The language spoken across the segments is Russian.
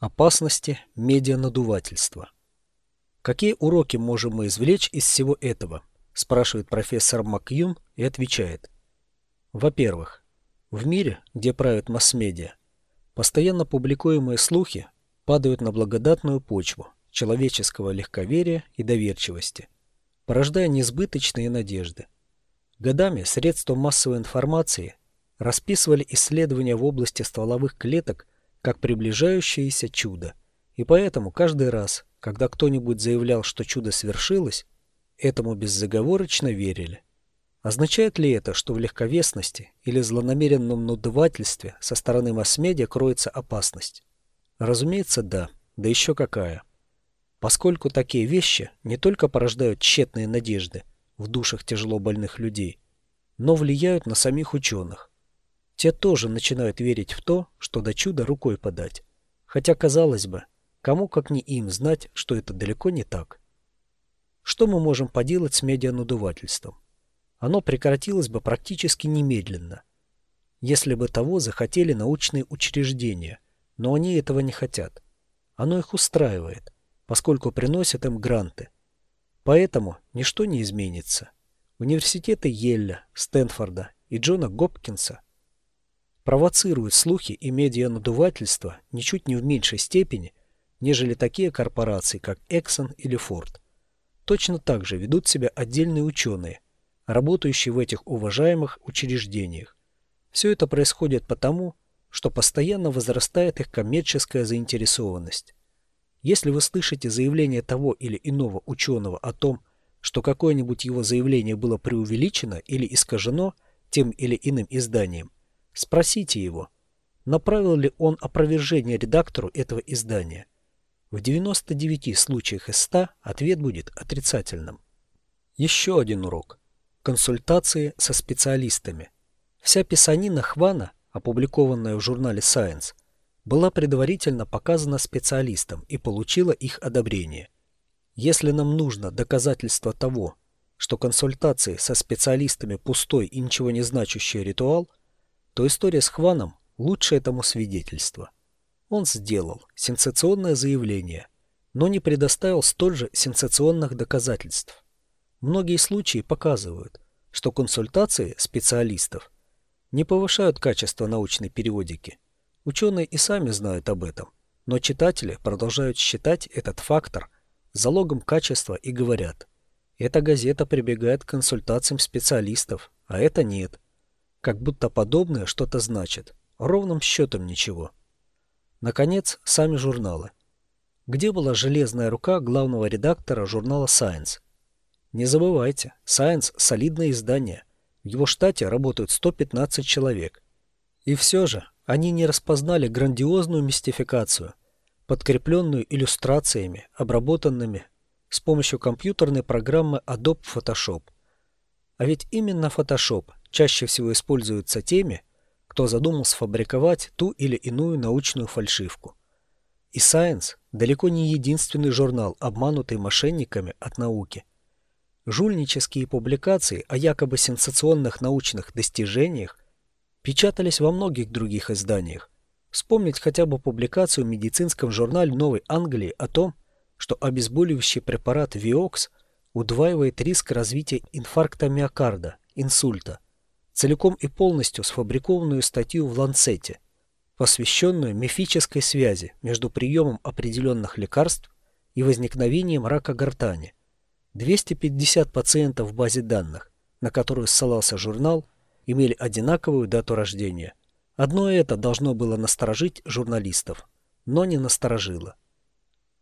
Опасности медианадувательства. Какие уроки можем мы извлечь из всего этого? Спрашивает профессор Макьюн и отвечает. Во-первых, в мире, где правят масс-медиа, постоянно публикуемые слухи падают на благодатную почву человеческого легковерия и доверчивости, порождая несбыточные надежды. Годами средства массовой информации расписывали исследования в области стволовых клеток как приближающееся чудо. И поэтому каждый раз, когда кто-нибудь заявлял, что чудо свершилось, этому беззаговорочно верили. Означает ли это, что в легковесности или злонамеренном надувательстве со стороны масс-медиа кроется опасность? Разумеется, да, да еще какая. Поскольку такие вещи не только порождают тщетные надежды в душах тяжело больных людей, но влияют на самих ученых, те тоже начинают верить в то, что до чуда рукой подать. Хотя, казалось бы, кому как не им знать, что это далеко не так. Что мы можем поделать с медианадувательством? Оно прекратилось бы практически немедленно, если бы того захотели научные учреждения, но они этого не хотят. Оно их устраивает, поскольку приносит им гранты. Поэтому ничто не изменится. Университеты Йелля, Стэнфорда и Джона Гопкинса – провоцируют слухи и медианадувательство ничуть не в меньшей степени, нежели такие корпорации, как Exxon или Ford. Точно так же ведут себя отдельные ученые, работающие в этих уважаемых учреждениях. Все это происходит потому, что постоянно возрастает их коммерческая заинтересованность. Если вы слышите заявление того или иного ученого о том, что какое-нибудь его заявление было преувеличено или искажено тем или иным изданием, Спросите его, направил ли он опровержение редактору этого издания. В 99 случаях из 100 ответ будет отрицательным. Еще один урок. Консультации со специалистами. Вся писанина Хвана, опубликованная в журнале Science, была предварительно показана специалистам и получила их одобрение. Если нам нужно доказательство того, что консультации со специалистами пустой и ничего не значащий ритуал – то история с Хваном – лучшее этому свидетельство. Он сделал сенсационное заявление, но не предоставил столь же сенсационных доказательств. Многие случаи показывают, что консультации специалистов не повышают качество научной периодики. Ученые и сами знают об этом, но читатели продолжают считать этот фактор залогом качества и говорят, эта газета прибегает к консультациям специалистов, а это нет – как будто подобное что-то значит. Ровным счетом ничего. Наконец, сами журналы. Где была железная рука главного редактора журнала Science? Не забывайте, Science – солидное издание. В его штате работают 115 человек. И все же они не распознали грандиозную мистификацию, подкрепленную иллюстрациями, обработанными с помощью компьютерной программы Adobe Photoshop. А ведь именно Photoshop чаще всего используются теми, кто задумал сфабриковать ту или иную научную фальшивку. И Science далеко не единственный журнал, обманутый мошенниками от науки. Жульнические публикации о якобы сенсационных научных достижениях печатались во многих других изданиях. Вспомнить хотя бы публикацию в медицинском журнале Новой Англии о том, что обезболивающий препарат Виокс удваивает риск развития инфаркта миокарда, инсульта – целиком и полностью сфабрикованную статью в «Ланцете», посвященную мифической связи между приемом определенных лекарств и возникновением рака гортани. 250 пациентов в базе данных, на которую ссылался журнал, имели одинаковую дату рождения. Одно это должно было насторожить журналистов, но не насторожило.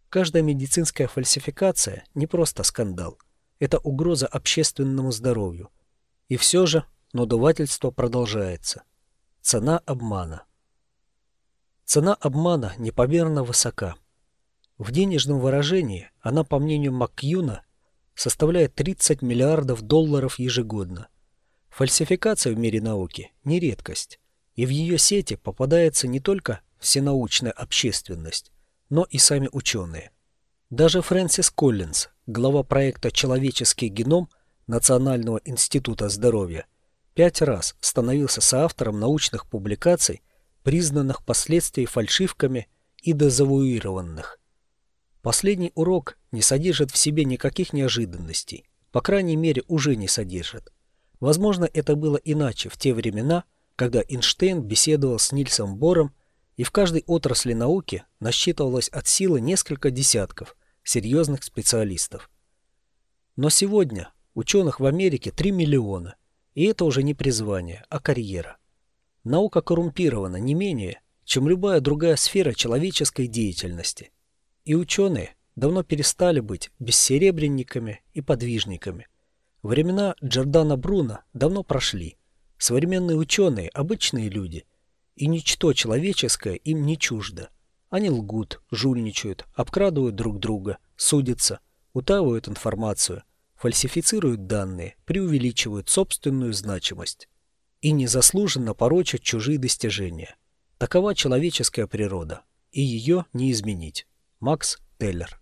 Каждая медицинская фальсификация не просто скандал, это угроза общественному здоровью. И все же но давательство продолжается. Цена обмана. Цена обмана непомерно высока. В денежном выражении она, по мнению Макьюна, составляет 30 миллиардов долларов ежегодно. Фальсификация в мире науки – не редкость, и в ее сети попадается не только всенаучная общественность, но и сами ученые. Даже Фрэнсис Коллинз, глава проекта «Человеческий геном» Национального института здоровья – пять раз становился соавтором научных публикаций, признанных впоследствии фальшивками и дезавуированных. Последний урок не содержит в себе никаких неожиданностей, по крайней мере уже не содержит. Возможно, это было иначе в те времена, когда Эйнштейн беседовал с Нильсом Бором, и в каждой отрасли науки насчитывалось от силы несколько десятков серьезных специалистов. Но сегодня ученых в Америке 3 миллиона, и это уже не призвание, а карьера. Наука коррумпирована не менее, чем любая другая сфера человеческой деятельности. И ученые давно перестали быть бессеребренниками и подвижниками. Времена Джордана Бруно давно прошли. Современные ученые – обычные люди, и ничто человеческое им не чуждо. Они лгут, жульничают, обкрадывают друг друга, судятся, утаивают информацию, фальсифицируют данные, преувеличивают собственную значимость и незаслуженно порочат чужие достижения. Такова человеческая природа, и ее не изменить. Макс Теллер